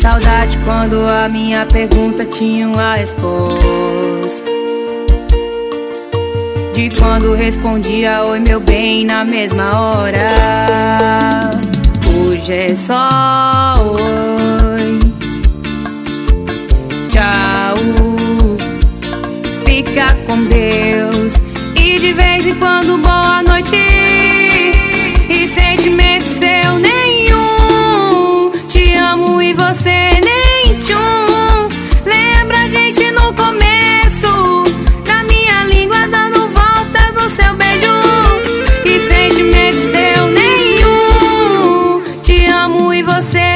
Saudade quando a minha pergunta tinha uma resposta. De quando respondia oi meu bem na mesma hora. Hoje é só oi. Tchau. Fica com Deus. E de vez em quando boa noite. Você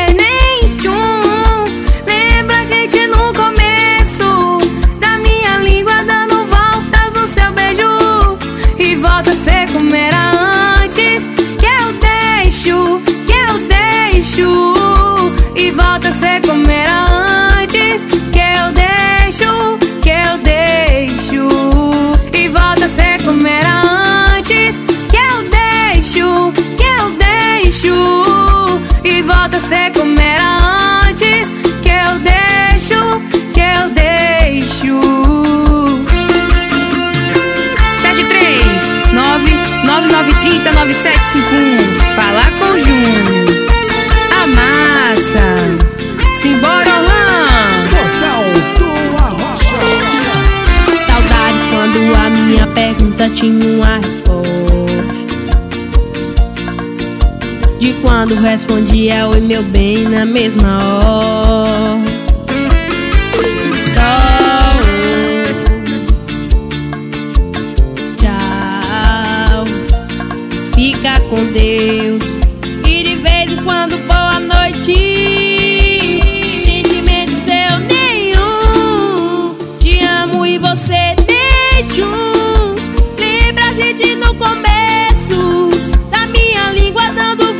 9751 Falar com Júnior Amassa Simbora Orlando Portal do Arrocha. Saudade quando a minha pergunta tinha uma resposta. De quando respondia oi meu bem na mesma hora. com Deus e de vez em quando boa noite. Sentimento seu nenhum, te amo e você deixa um. Lembra a gente no começo da minha língua dando